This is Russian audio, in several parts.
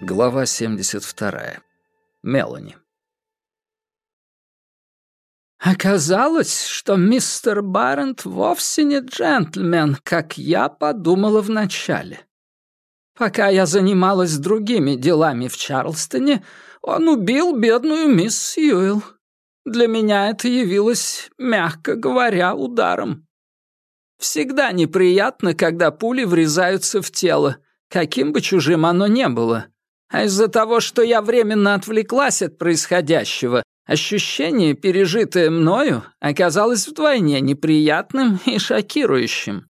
Глава 72. Мелани. Оказалось, что мистер Баррент вовсе не джентльмен, как я подумала вначале. Пока я занималась другими делами в Чарлстоне, он убил бедную мисс Сьюэлл. Для меня это явилось, мягко говоря, ударом. Всегда неприятно, когда пули врезаются в тело, каким бы чужим оно ни было. А из-за того, что я временно отвлеклась от происходящего, ощущение, пережитое мною, оказалось вдвойне неприятным и шокирующим.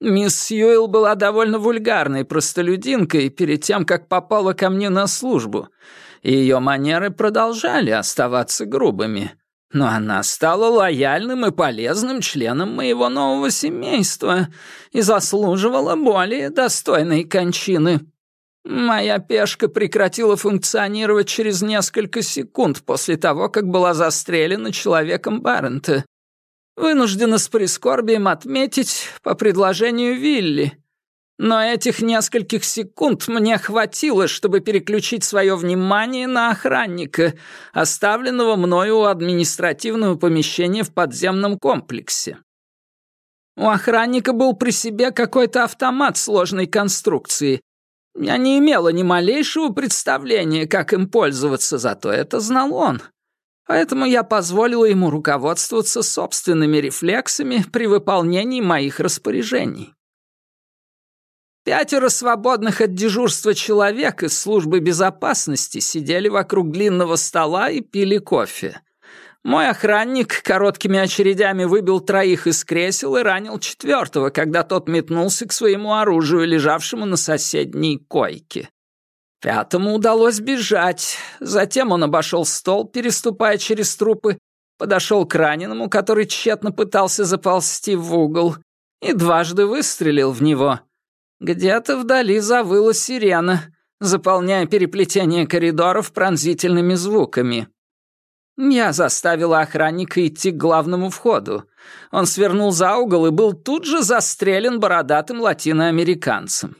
Мисс Сьюэлл была довольно вульгарной простолюдинкой перед тем, как попала ко мне на службу, и ее манеры продолжали оставаться грубыми. Но она стала лояльным и полезным членом моего нового семейства и заслуживала более достойной кончины. Моя пешка прекратила функционировать через несколько секунд после того, как была застрелена человеком Баррента. Вынуждена с прискорбием отметить по предложению Вилли. Но этих нескольких секунд мне хватило, чтобы переключить свое внимание на охранника, оставленного мною у административного помещения в подземном комплексе. У охранника был при себе какой-то автомат сложной конструкции. Я не имела ни малейшего представления, как им пользоваться, зато это знал он. Поэтому я позволила ему руководствоваться собственными рефлексами при выполнении моих распоряжений. Пятеро свободных от дежурства человек из службы безопасности сидели вокруг длинного стола и пили кофе. Мой охранник короткими очередями выбил троих из кресел и ранил четвертого, когда тот метнулся к своему оружию, лежавшему на соседней койке. Пятому удалось бежать. Затем он обошел стол, переступая через трупы, подошел к раненому, который тщетно пытался заползти в угол, и дважды выстрелил в него. Где-то вдали завыла сирена, заполняя переплетение коридоров пронзительными звуками. Я заставила охранника идти к главному входу. Он свернул за угол и был тут же застрелен бородатым латиноамериканцем.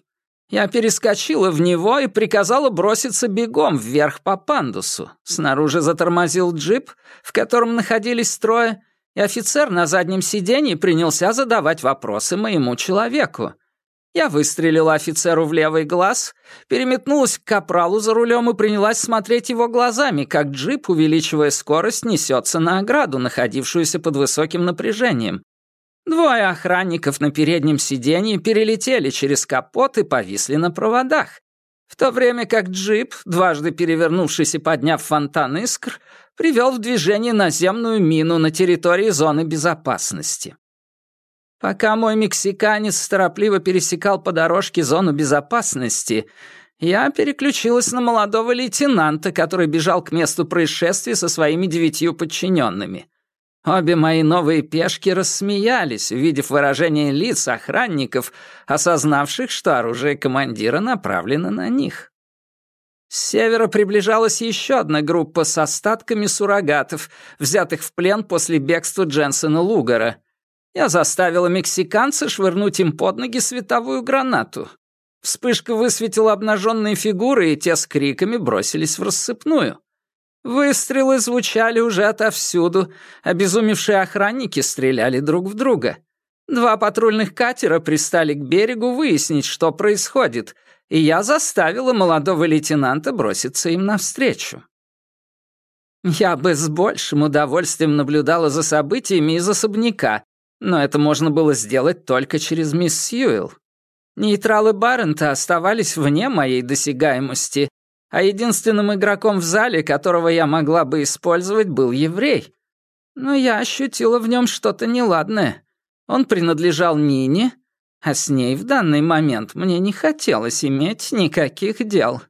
Я перескочила в него и приказала броситься бегом вверх по пандусу. Снаружи затормозил джип, в котором находились трое, и офицер на заднем сиденье принялся задавать вопросы моему человеку. Я выстрелила офицеру в левый глаз, переметнулась к капралу за рулем и принялась смотреть его глазами, как джип, увеличивая скорость, несется на ограду, находившуюся под высоким напряжением, Двое охранников на переднем сиденье перелетели через капот и повисли на проводах, в то время как джип, дважды перевернувшись и подняв фонтан искр, привел в движение наземную мину на территории зоны безопасности. Пока мой мексиканец торопливо пересекал по дорожке зону безопасности, я переключилась на молодого лейтенанта, который бежал к месту происшествия со своими девятью подчиненными. Обе мои новые пешки рассмеялись, увидев выражение лиц охранников, осознавших, что оружие командира направлено на них. С севера приближалась еще одна группа с остатками суррогатов, взятых в плен после бегства Дженсона Лугара. Я заставила мексиканца швырнуть им под ноги световую гранату. Вспышка высветила обнаженные фигуры, и те с криками бросились в рассыпную. Выстрелы звучали уже отовсюду, обезумевшие охранники стреляли друг в друга. Два патрульных катера пристали к берегу выяснить, что происходит, и я заставила молодого лейтенанта броситься им навстречу. Я бы с большим удовольствием наблюдала за событиями из особняка, но это можно было сделать только через мисс Сьюэлл. Нейтралы Баррента оставались вне моей досягаемости, а единственным игроком в зале, которого я могла бы использовать, был еврей. Но я ощутила в нем что-то неладное. Он принадлежал Нине, а с ней в данный момент мне не хотелось иметь никаких дел.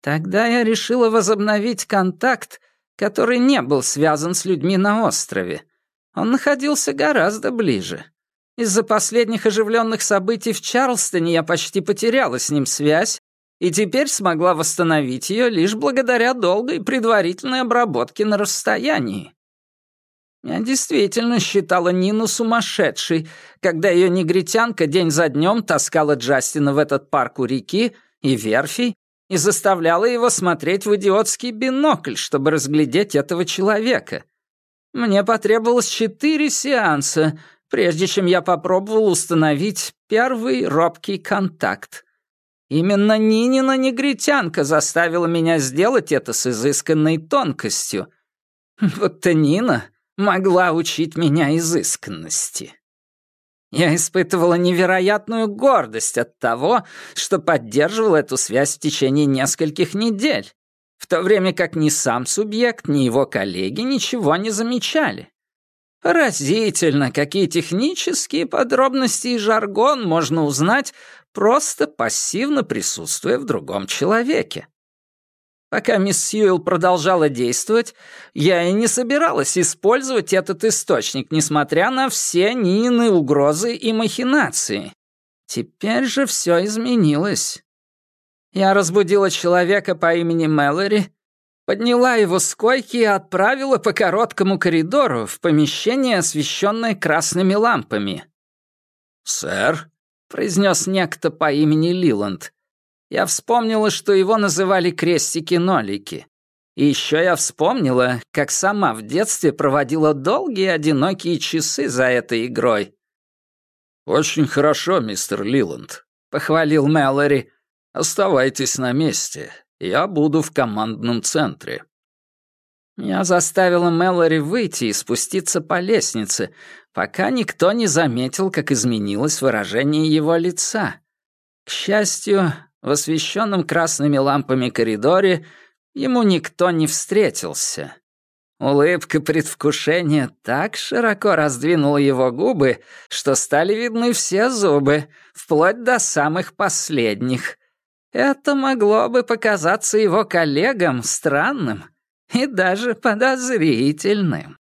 Тогда я решила возобновить контакт, который не был связан с людьми на острове. Он находился гораздо ближе. Из-за последних оживленных событий в Чарлстоне я почти потеряла с ним связь, и теперь смогла восстановить ее лишь благодаря долгой предварительной обработке на расстоянии. Я действительно считала Нину сумасшедшей, когда ее негритянка день за днем таскала Джастина в этот парк у реки и верфей, и заставляла его смотреть в идиотский бинокль, чтобы разглядеть этого человека. Мне потребовалось четыре сеанса, прежде чем я попробовал установить первый робкий контакт. Именно Нинина негритянка заставила меня сделать это с изысканной тонкостью. Вот-то Нина могла учить меня изысканности. Я испытывала невероятную гордость от того, что поддерживал эту связь в течение нескольких недель, в то время как ни сам субъект, ни его коллеги ничего не замечали. Поразительно, какие технические подробности и жаргон можно узнать, просто пассивно присутствуя в другом человеке. Пока мисс Сьюэлл продолжала действовать, я и не собиралась использовать этот источник, несмотря на все Нинины угрозы и махинации. Теперь же все изменилось. Я разбудила человека по имени Мэлори, подняла его с койки и отправила по короткому коридору в помещение, освещенное красными лампами. «Сэр», — произнес некто по имени Лиланд, я вспомнила, что его называли крестики-нолики. И еще я вспомнила, как сама в детстве проводила долгие одинокие часы за этой игрой. «Очень хорошо, мистер Лиланд», — похвалил Мэлори. «Оставайтесь на месте. Я буду в командном центре». Я заставила Мэлори выйти и спуститься по лестнице, пока никто не заметил, как изменилось выражение его лица. К счастью, в освещенном красными лампами коридоре ему никто не встретился. Улыбка предвкушения так широко раздвинула его губы, что стали видны все зубы, вплоть до самых последних. Это могло бы показаться его коллегам странным и даже подозрительным.